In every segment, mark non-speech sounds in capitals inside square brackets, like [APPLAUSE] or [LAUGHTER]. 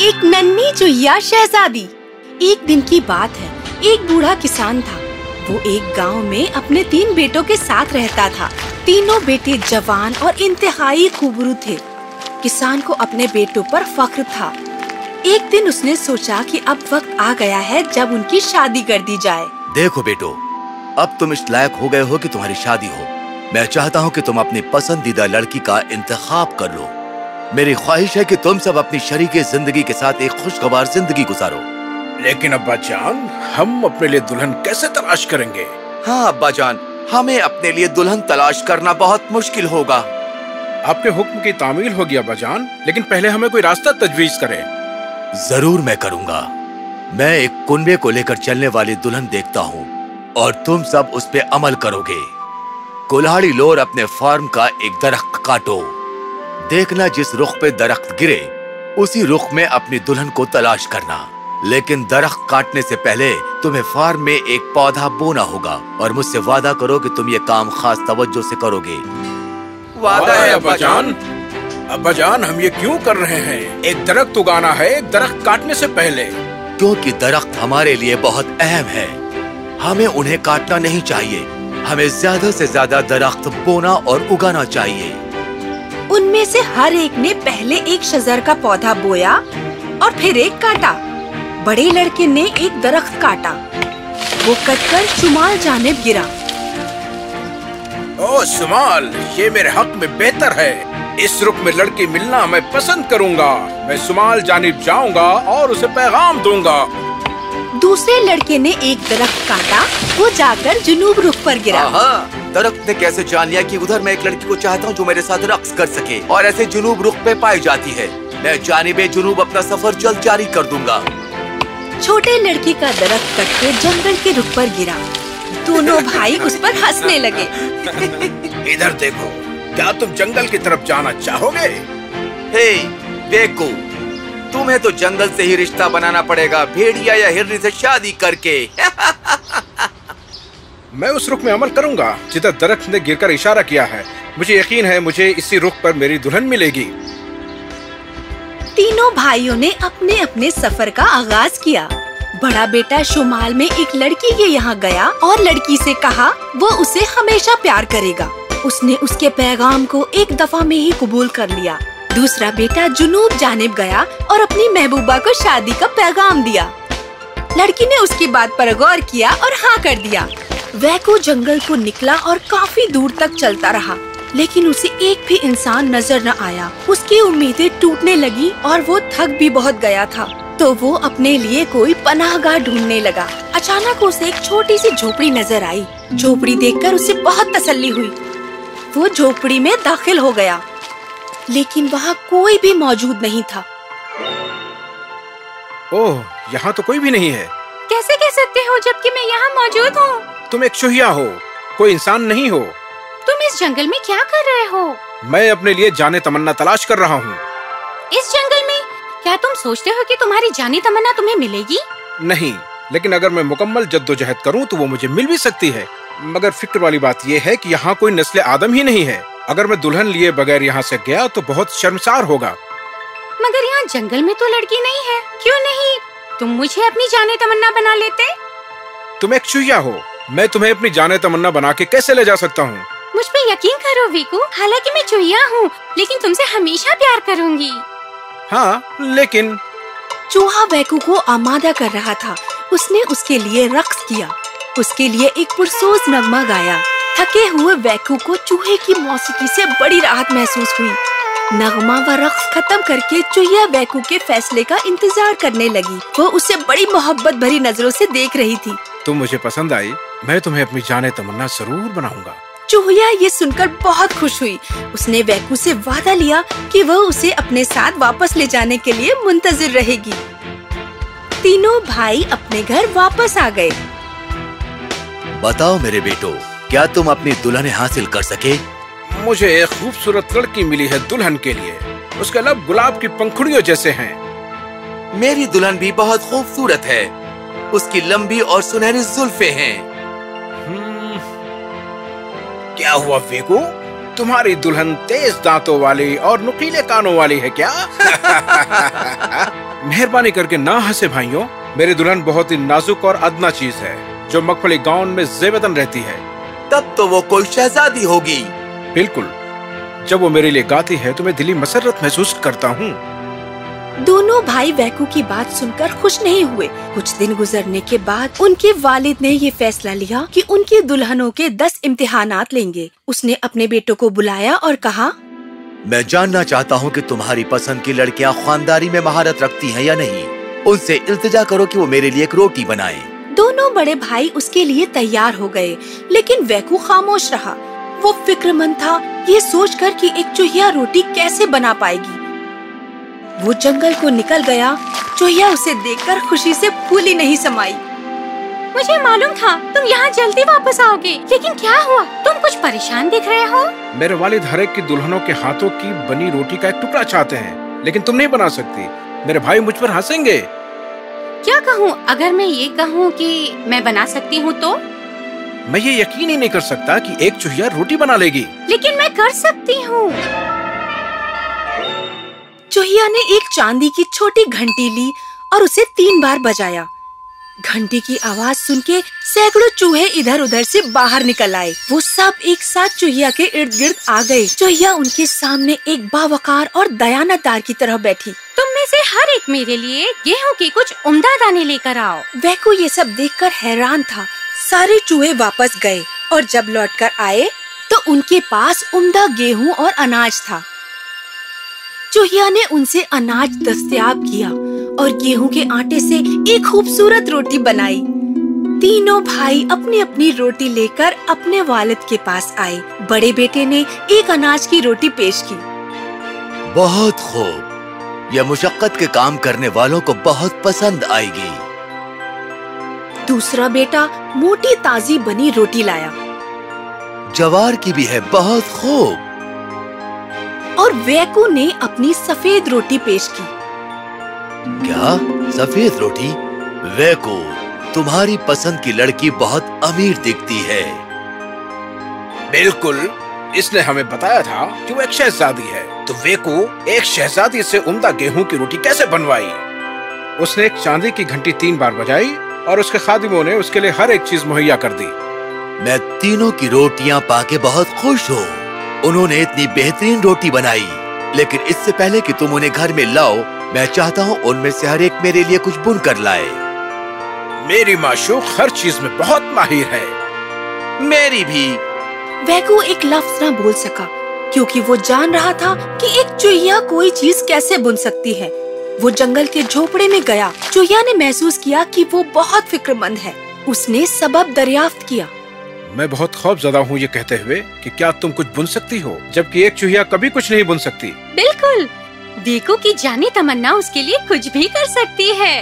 एक नन्ही चुहिया शहजादी। एक दिन की बात है, एक बूढ़ा किसान था। वो एक गाँव में अपने तीन बेटों के साथ रहता था। तीनों बेटे जवान और इंतहाई खूबरू थे। किसान को अपने बेटों पर फख्र था। एक दिन उसने सोचा कि अब वक्त आ गया है जब उनकी शादी कर दी जाए। देखो बेटो, अब तुम इस लायक हो गए हो कि तुम्हारी शादी हो। मैं चाहता हूँ कि तुम अपनी पसंदीदा लड़की का इंतखाब कर लो। मेरी ख्वाहिश है कि तुम सब अपनी शरीक ज़िंदगी के साथ एक खुशगवार ज़िंदगी गुजारो। लेकिन अब्बा जान हम अपने लिए दुल्हन कैसे तलाश करेंगे? हाँ अब्बा जान हमें अपने लिए दुल्हन तलाश करना बहुत मुश्किल होगा। आपके हुक्म की तामील होगी अब्बा जान लेकिन पहले हमें कोई रास्ता तजवीज करें। ज़रूर मैं करूँगा। मैं एक कुनबे को लेकर चलने वाली दुल्हन देखता हूँ और तुम सब उस पे अमल करोगे। कुल्हाड़ी लोर अपने फार्म का एक दरख्त काटो। देखना जिस रुख पे दरख्त गिरे उसी रुख में अपनी दुल्हन को तलाश करना। लेकिन दरख्त काटने से पहले तुम्हें फार्म में एक पौधा बोना होगा और मुझसे वादा करो कि तुम ये काम खास तवज्जो से करोगे। वादा है अब्बा जान अब्बा जान हम ये क्यों कर रहे हैं? एक दरख्त उगाना है एक दरख्त काटने से पहले। क्योंकि दरख्त हमारे लिए बहुत अहम है। हमें उन्हें काटना नहीं चाहिए। हमें ज़्यादा से ज़्यादा दरख्त बोना और उगाना चाहिए। उनमें से हर एक ने पहले एक शजर का पौधा बोया और फिर एक काटा। बड़े लड़के ने एक दरख्त काटा। वो कटकर शुमाल जानिब गिरा। ओ सुमाल ये मेरे हक में बेहतर है। इस रुख में लड़की मिलना मैं पसंद करूँगा। मैं सुमाल जानिब जाऊँगा और उसे पैगाम दूँगा। दूसरे लड़के ने एक दरख्त काटा वो जाकर जुनूब रुख पर गिरा। दरख्त ने कैसे जान लिया कि उधर मैं एक लड़की को चाहता हूँ जो मेरे साथ रक्स कर सके और ऐसे जुनूब रुख पे पाई जाती है। मैं जानिबे जुनूब अपना सफ़र जल्द जारी कर दूँगा। छोटे लड़की का दरख्त कट के जंगल के रुख पर गिरा। दोनों भाई उस पर हंसने लगे। [LAUGHS] इधर देखो क्या तुम जंगल की तरफ़ जाना चाहोगे? हे बेकू तुम्हें तो जंगल से ही रिश्ता बनाना पड़ेगा भेड़िया या हिरनी से शादी करके। [LAUGHS] मैं उस रुख में अमल करूँगा, जिधर दरख्त ने गिरकर इशारा किया है। मुझे यकीन है, मुझे इसी रुख पर मेरी दुल्हन मिलेगी। तीनों भाइयों ने अपने अपने सफ़र का आगाज़ किया। बड़ा बेटा शुमाल में एक लड़की के यहाँ गया और लड़की से कहा, वो उसे हमेशा प्यार करेगा। उसने उसके पैगाम को एक दफ़ा में ही कबूल कर लिया। दूसरा बेटा जुनूब जानिब गया और अपनी महबूबा को शादी का पैगाम दिया। लड़की ने उसकी बात पर गौर किया और हाँ कर दिया। वैको जंगल को निकला और काफ़ी दूर तक चलता रहा। लेकिन उसे एक भी इंसान नज़र न आया। उसकी उम्मीदें टूटने लगी और वो थक भी बहुत गया था। तो वो अपने लिए कोई पनाहगाह ढूँढने लगा। अचानक उसे एक छोटी सी झोपड़ी नज़र आई। झोपड़ी देखकर उसे बहुत तसल्ली हुई। वो झोपड़ी में दाखिल हो गया। लेकिन वहाँ कोई भी मौजूद नहीं था। ओह यहाँ तो कोई भी नहीं है। कैसे कह सकते हो जबकि मैं यहाँ मौजूद हूँ? तुम एक चुहिया हो कोई इंसान नहीं हो। तुम इस जंगल में क्या कर रहे हो? मैं अपने लिए जाने तमन्ना तलाश कर रहा हूँ। इस जंगल में क्या तुम सोचते हो कि तुम्हारी जानी तमन्ना तुम्हें मिलेगी? नहीं लेकिन अगर मैं मुकम्मल जद्दोजहद करूँ तो वो मुझे मिल भी सकती है। मगर फ़िक्र वाली बात यह है कि यहाँ कोई नस्ल आदम ही नहीं है। अगर मैं दुल्हन लिए बगैर यहाँ से गया तो बहुत शर्मसार होगा। मगर यहाँ जंगल में तो लड़की नहीं है। क्यों नहीं? तुम मुझे अपनी जाने तमन्ना बना लेते। तुम एक चुहिया हो मैं तुम्हें अपनी जाने तमन्ना बना के कैसे ले जा सकता हूँ? मुझ पे यकीन करो वीकू। हालाँकि मैं चुहिया हूँ लेकिन तुमसे हमेशा प्यार करूँगी। हाँ लेकिन चूहा वैकू को आमादा कर रहा था। उसने उसके लिए रक्स किया। उसके लिए एक पुरसोज नगमा गाया। थके हुए वैकू को चूहे की मौसीकी से बड़ी राहत महसूस हुई। नगमा व रक्स खत्म करके चूहिया वैकू के फैसले का इंतज़ार करने लगी। वो उसे बड़ी मोहब्बत भरी नज़रों से देख रही थी। तुम मुझे पसंद आई? मैं तुम्हें अपनी जाने तमन्ना ज़रूर बनाऊँगा। चूहिया ये सुनकर बहुत खुश हुई। उसने वैकू से वादा लिया कि वह उसे अपने साथ वापस ले जाने के लिए मुंतजिर रहेगी। तीनों भाई अपने घर वापस आ गए। बताओ मेरे बेटो क्या तुम अपनी दुल्हन हासिल कर सके? मुझे एक खूबसूरत लड़की मिली है दुल्हन के लिए। उसके लब गुलाब की पंखुड़ियों जैसे हैं। मेरी दुल्हन भी बहुत खूबसूरत है। उसकी लंबी और सुनहरी जुल्फे हैं। क्या हुआ वेगो तुम्हारी दुल्हन तेज दांतों वाली और नुकीले कानों वाली है क्या? [LAUGHS] मेहरबानी करके ना हंसे भाइयों। मेरी दुल्हन बहुत ही नाजुक और अदना चीज़ है जो मगफली गाँव में जेवतन रहती है। तब तो वो कोई शहजादी होगी। बिल्कुल। जब वो मेरे लिए गाती है तो मैं दिली मसरत महसूस करता हूँ। दोनों भाई वैकू की बात सुनकर खुश नहीं हुए। कुछ दिन गुजरने के बाद उनके वालिद ने ये फैसला लिया कि उनकी दुल्हनों के दस इम्तिहानात लेंगे। उसने अपने बेटों को बुलाया और कहा मैं जानना चाहता हूँ कि तुम्हारी पसंद की लड़कियाँ खानदारी में महारत रखती हैं या नहीं। उनसे इल्तजा करो कि वो मेरे लिए एक रोटी बनाए। दोनों बड़े भाई उसके लिए तैयार हो गए लेकिन वैकू खामोश रहा। वो फिक्रमंद था ये सोचकर कि एक चूहिया रोटी कैसे बना पाएगी। वो जंगल को निकल गया चूहिया उसे देखकर खुशी से फूली नहीं समाई। मुझे मालूम था तुम यहाँ जल्दी वापस आओगे। लेकिन क्या हुआ? तुम कुछ परेशान दिख रहे हो? मेरे वालिद हर एक की दुल्हनों के हाथों की बनी रोटी का एक टुकड़ा चाहते हैं लेकिन तुम नहीं बना सकती। मेरे भाई मुझ पर हंसेंगे। क्या कहूँ? अगर मैं ये कहूँ कि मैं बना सकती हूँ तो? मैं ये यकीन ही नहीं कर सकता कि एक चूहिया रोटी बना लेगी। लेकिन मैं कर सकती हूँ। चूहिया ने एक चांदी की छोटी घंटी ली और उसे तीन बार बजाया। घंटी की आवाज़ सुन के सैकड़ों चूहे इधर उधर से बाहर निकल आए। वो सब एक साथ चूहिया के इर्द गिर्द आ गए। चूहिया उनके सामने एक बावकार और दयानतदार की तरह बैठी। तुम में से हर एक मेरे लिए गेहूँ के कुछ उम्दा दाने लेकर आओ। वैकू ये सब देखकर हैरान था। सारे चूहे वापस गए और जब लौटकर आए तो उनके पास उम्दा गेहूँ और अनाज था। चूहिया ने उनसे अनाज दस्तयाब किया और गेहूँ के आटे से एक खूबसूरत रोटी बनाई। तीनों भाई अपनी अपनी रोटी लेकर अपने वालिद के पास आए। बड़े बेटे ने एक अनाज की रोटी पेश की। बहुत खूब। यह मुशक्कत के काम करने वालों को बहुत पसंद आएगी। दूसरा बेटा मोटी ताजी बनी रोटी लाया। जवार की भी है बहुत खूब। और वैकू ने अपनी सफ़ेद रोटी पेश की। क्या? सफ़ेद रोटी? वैको तुम्हारी पसंद की लड़की बहुत अमीर दिखती है। बिल्कुल इसने हमें बताया था कि वो एक शहजादी है। तो वेको एक शहजादी से उम्दा गेहूँ की रोटी कैसे बनवाई? उसने एक चांदी की घंटी तीन बार बजाई और उसके खादिमों ने उसके लिए हर एक चीज़ मुहैया कर दी। मैं तीनों की रोटियाँ पाके बहुत खुश हूँ। उन्होंने इतनी बेहतरीन रोटी बनाई। लेकिन इससे पहले कि तुम उन्हें घर में लाओ मैं चाहता हूँ उनमें से हर एक मेरे लिए कुछ बुन कर लाए। मेरी माशूक हर चीज़ में बहुत माहिर है। मेरी भी। वैकू एक लफ्ज न बोल सका क्योंकि वो जान रहा था कि एक चुहिया कोई चीज़ कैसे बुन सकती है। वो जंगल के झोपड़े में गया चुहिया ने महसूस किया कि वो बहुत फिक्रमंद है। उसने सबब दरियाफ्त किया। मैं बहुत खौफ ज़्यादा हूँ ये कहते हुए कि क्या तुम कुछ बुन सकती हो जबकि एक चूहिया कभी कुछ नहीं बुन सकती। बिल्कुल। देखो की जानी तमन्ना उसके लिए कुछ भी कर सकती है।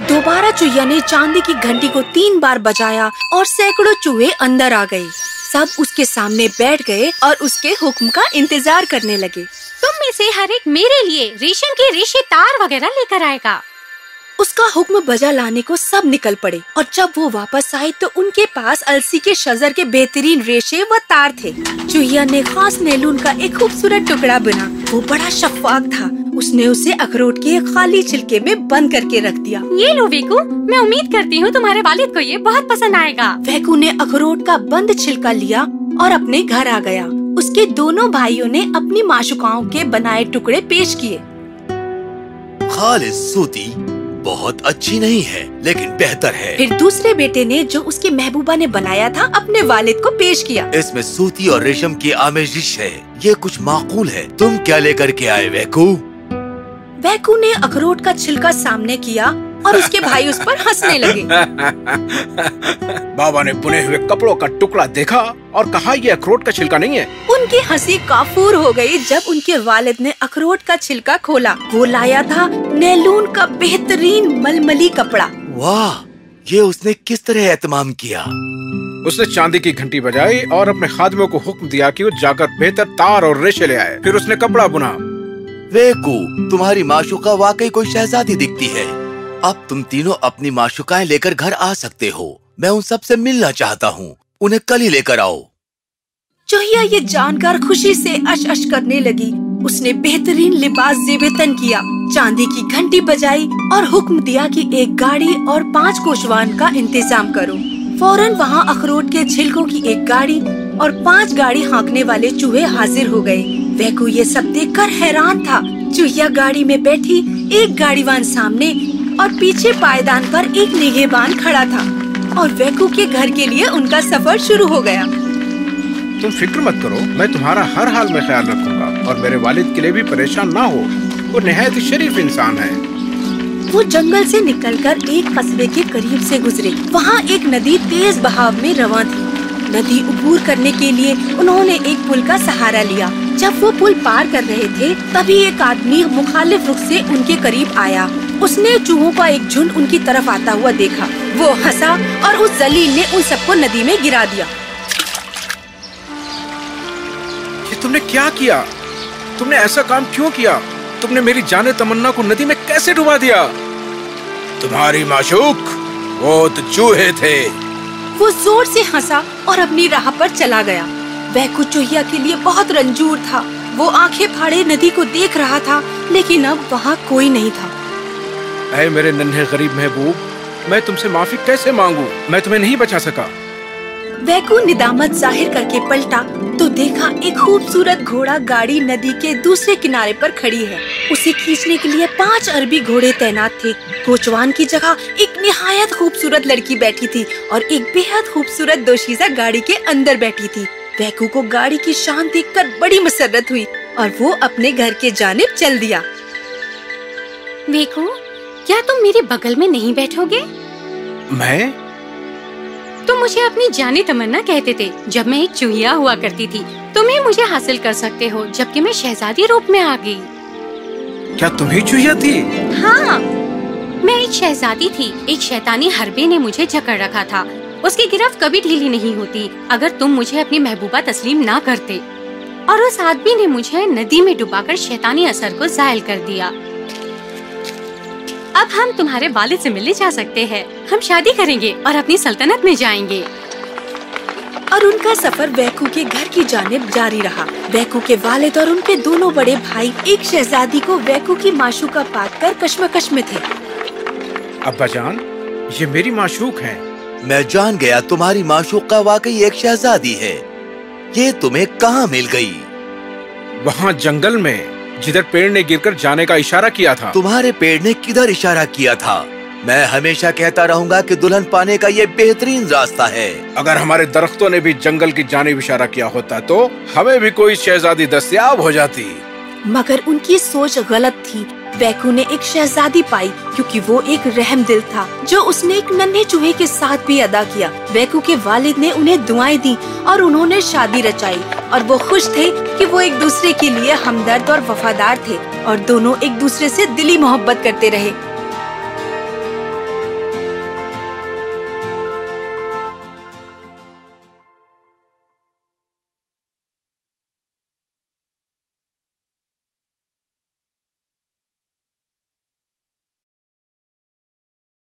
दोबारा चूहिया ने चांदी की घंटी को तीन बार बजाया और सैकड़ों चूहे अंदर आ गए। सब उसके सामने बैठ गए और उसके हुक्म का इंतज़ार करने लगे। तुम में से हर एक मेरे लिए रेशम के रेशे तार वगैरह लेकर आएगा। उसका हुक्म बजा लाने को सब निकल पड़े और जब वो वापस आए तो उनके पास अलसी के शजर के बेहतरीन रेशे व तार थे। चुहिया ने खास नेलून का एक खूबसूरत टुकड़ा बना। वो बड़ा शफाक था। उसने उसे अखरोट के खाली छिलके में बंद करके रख दिया। ये लो वेकू मैं उम्मीद करती हूँ तुम्हारे वालिद को ये बहुत पसंद आएगा। वेकू ने अखरोट का बंद छिलका लिया और अपने घर आ गया। उसके दोनों भाइयों ने अपनी माशुकाओं के बनाए टुकड़े पेश किए। खालिद सूती बहुत अच्छी नहीं है लेकिन बेहतर है। फिर दूसरे बेटे ने जो उसकी महबूबा ने बनाया था अपने वालिद को पेश किया। इसमें सूती और रेशम की आमेजिश है। ये कुछ माकूल है। तुम क्या लेकर के आए वैकू? वैकू ने अखरोट का छिलका सामने किया और उसके भाई उस पर हंसने लगे। बाबा ने बुने हुए कपड़ों का टुकड़ा देखा और कहा ये अखरोट का छिलका नहीं है। उनकी हँसी काफूर हो गई जब उनके वालिद ने अखरोट का छिलका खोला। वो लाया था नेलून का बेहतरीन मलमली कपड़ा। वाह ये उसने किस तरह एहतमाम किया? उसने चांदी की घंटी बजाई और अपने खादमों को हुक्म दिया कि वो जाकर बेहतर तार और रेशे ले आए। फिर उसने कपड़ा बुना। वेकू तुम्हारी माशुका वाकई कोई शहजादी दिखती है। अब तुम तीनों अपनी माशुकाएँ लेकर घर आ सकते हो। मैं उन सबसे मिलना चाहता हूँ। उन्हें कल ही लेकर आओ। चूहिया ये जानकर खुशी से अश अश करने लगी। उसने बेहतरीन लिबास जेबेतन किया। चांदी की घंटी बजाई और हुक्म दिया कि एक गाड़ी और पाँच कोशवान का इंतज़ाम करो। फ़ौरन वहाँ अखरोट के छिलकों की एक गाड़ी और पाँच गाड़ी हाँकने वाले चूहे हाजिर हो गए। वैकू ये सब देखकर हैरान था। चूहिया गाड़ी में बैठी एक गाड़ीवान सामने और पीछे पायदान पर एक निगेबान खड़ा था और वैकू के घर के लिए उनका सफ़र शुरू हो गया। तुम फ़िक्र मत करो मैं तुम्हारा हर हाल में ख्याल रखूँगा और मेरे वालिद के लिए भी परेशान ना हो। वो नहायत शरीफ इंसान है। वो जंगल से निकलकर एक कस्बे के करीब से गुजरे। वहाँ एक नदी तेज बहाव में रवा थी। नदी उबूर करने के लिए उन्होंने एक पुल का सहारा लिया। जब वो पुल पार कर रहे थे तभी एक आदमी मुखालिफ रुख से उनके करीब आया। उसने चूहों का एक झुंड उनकी तरफ़ आता हुआ देखा। वो हंसा और उस जलील ने उन सबको नदी में गिरा दिया। ये तुमने क्या किया? तुमने ऐसा काम क्यों किया? तुमने मेरी जाने तमन्ना को नदी में कैसे डुबा दिया? तुम्हारी माशूक वो तो चूहे थे। वो ज़ोर से हंसा और अपनी राह पर चला गया। वह चूहिया के लिए बहुत रंजूर था। वो आँखें फाड़े नदी को देख रहा था लेकिन अब वहाँ कोई नहीं था। ऐ मेरे नन्हे गरीब महबूब मैं तुमसे माफ़ी कैसे मांगू? मैं तुम्हें नहीं बचा सका। वैकू निदामत ज़ाहिर करके पलटा तो देखा एक खूबसूरत घोड़ा गाड़ी नदी के दूसरे किनारे पर खड़ी है। उसे खींचने के लिए पाँच अरबी घोड़े तैनात थे। कोचवान की जगह एक निहायत खूबसूरत लड़की बैठी थी और एक बेहद खूबसूरत दोशीजा गाड़ी के अंदर बैठी थी। वैकू को गाड़ी की शान देखकर बड़ी मसरत हुई और वो अपने घर के जानिब चल दिया। वेकू क्या तुम मेरे बगल में नहीं बैठोगे? मैं? तुम मुझे अपनी जाने तमन्ना कहते थे जब मैं एक चूहिया हुआ करती थी। तुम ही मुझे हासिल कर सकते हो जबकि मैं शहजादी रूप में आ गई। क्या तुम ही चूहिया थी? हाँ। मैं एक शहजादी थी एक शैतानी हरबे ने मुझे जकड़ रखा था। उसकी गिरफ्त कभी ढीली नहीं होती अगर तुम मुझे अपनी महबूबा तस्लीम ना करते। और उस आदमी ने मुझे नदी में डुबाकर शैतानी असर को जायल कर दिया। अब हम तुम्हारे वालिद से मिलने जा सकते हैं। हम शादी करेंगे और अपनी सल्तनत में जाएँगे। और उनका सफ़र वैकू के घर की जानिब जारी रहा। वैकू के वालिद और उनके दोनों बड़े भाई एक शहजादी को वैकू की माशूका पाक कर कश्मकश में थे। अब्बा जान ये मेरी माशूक है। मैं जान गया तुम्हारी माशूका वाकई एक शहजादी है। ये तुम्हें कहाँ मिल गई? वहाँ जंगल में जिधर पेड़ ने गिरकर जाने का इशारा किया था। तुम्हारे पेड़ ने किधर इशारा किया था? मैं हमेशा कहता रहूँगा कि दुल्हन पाने का ये बेहतरीन रास्ता है। अगर हमारे दरख्तों ने भी जंगल की जाने इशारा किया होता तो हमें भी कोई शहजादी दस्तियाब हो जाती। मगर उनकी सोच गलत थी। वैकू ने एक शहजादी पाई क्योंकि वो एक रहम दिल था जो उसने एक नन्हे चूहे के साथ भी अदा किया। वैकू के वालिद ने उन्हें दुआएँ दी और उन्होंने शादी रचाई। और वो खुश थे कि वो एक दूसरे के लिए हमदर्द और वफादार थे और दोनों एक दूसरे से दिली मोहब्बत करते रहे।